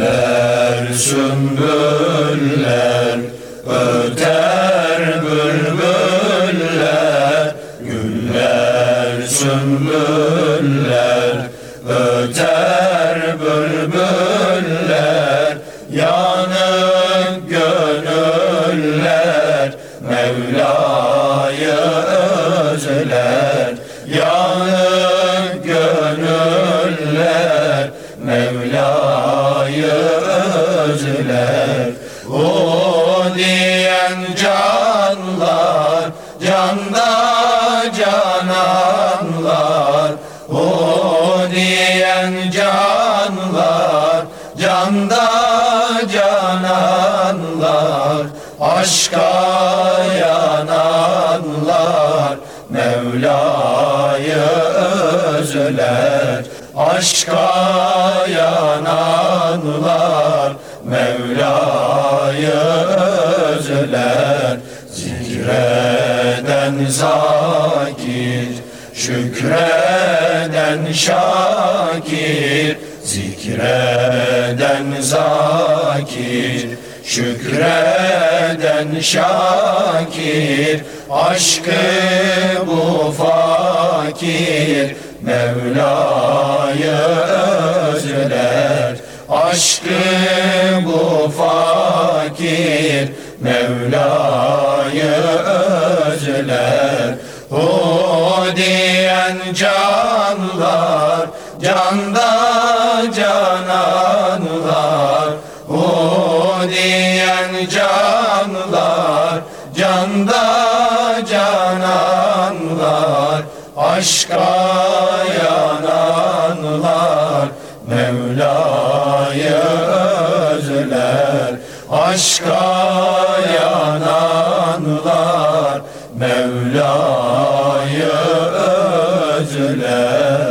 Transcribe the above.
Güller sümbüller öter bülbüller. Güller sümbüller öter bülbüller. Yanık gönüller Mevla'yı özler. Yanık Mevla'yı özler. O diyen canlar Canda cananlar. O diyen canlar Canda cananlar. Aşka yananlar Mevla'yı özler Aşka yananlar. Mevla'yı özler Zikreden zakir Şükreden şakir. Zikreden zakir Şükreden şakir Aşkı bu fakir. Mevla'yı özler Aşkı bu fakir. Mevla'yı özler O diyen canlar Canda cananlar. O diyen canlar cananlar Aşka yananlar Mevla'yı özler. Aşka yananlar Mevla'yı özler